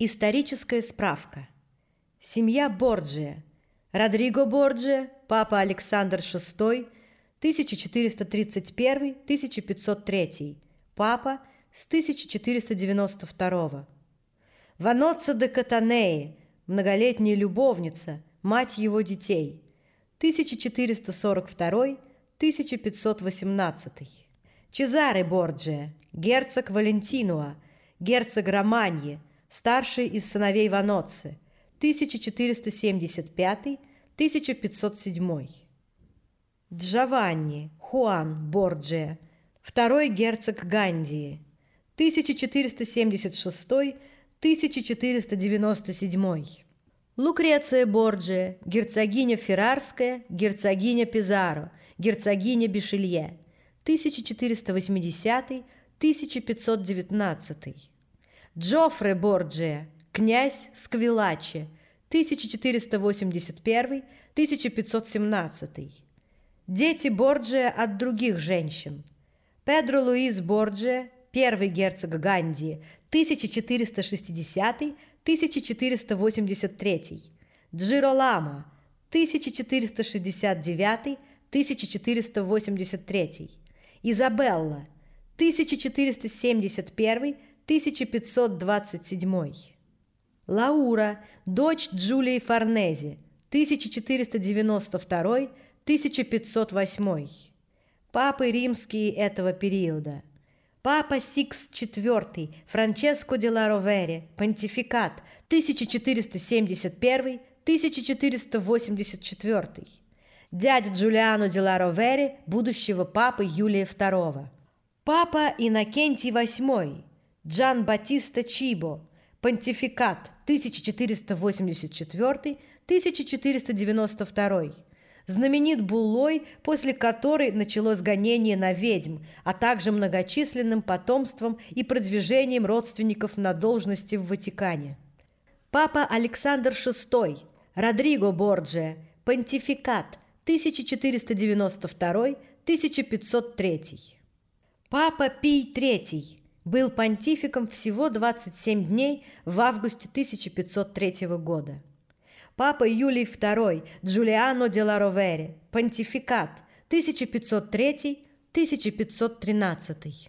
Историческая справка. Семья Борджия. Родриго Борджия, папа Александр VI, 1431-1503, папа с 1492. Ваноца де Катанеи, многолетняя любовница, мать его детей, 1442-1518. Чезаре Борджия, герцог Валентинуа, герцог Романье, старший из сыновей Ваноцци, 1475-1507. Джованни Хуан Борджия, второй герцог Гандии, 1476-1497. Лукреция Борджия, герцогиня Феррарская, герцогиня Пизаро, герцогиня Бишелье, 1480-1519. Джоффре Борджия, князь Сквилачи, 1481-1517. Дети Борджия от других женщин. Педро Луис Борджия, первый герцог Гандии, 1460-1483. Джироламо, 1469-1483. Изабелла, 1471-1527. Лаура, дочь Джулии Фарнезе, 1492-1508. Папы римские этого периода. Папа Сикст IV, Франческо де ла Ровере, понтификат 1471-1484. Дядя Джулиано де ла Ровери, будущего папы Юлия II. Папа Иннокентий VIII, Джан Батиста Чибо, понтификат 1484-1492, знаменит буллой, после которой началось гонение на ведьм, а также многочисленным потомством и продвижением родственников на должности в Ватикане. Папа Александр VI, Родриго Борджия, понтификат 1492-1503. Папа Пий III был понтификом всего 27 дней в августе 1503 года. Папа Юлий II Джулиано де ла Ровери, понтификат 1503-1513.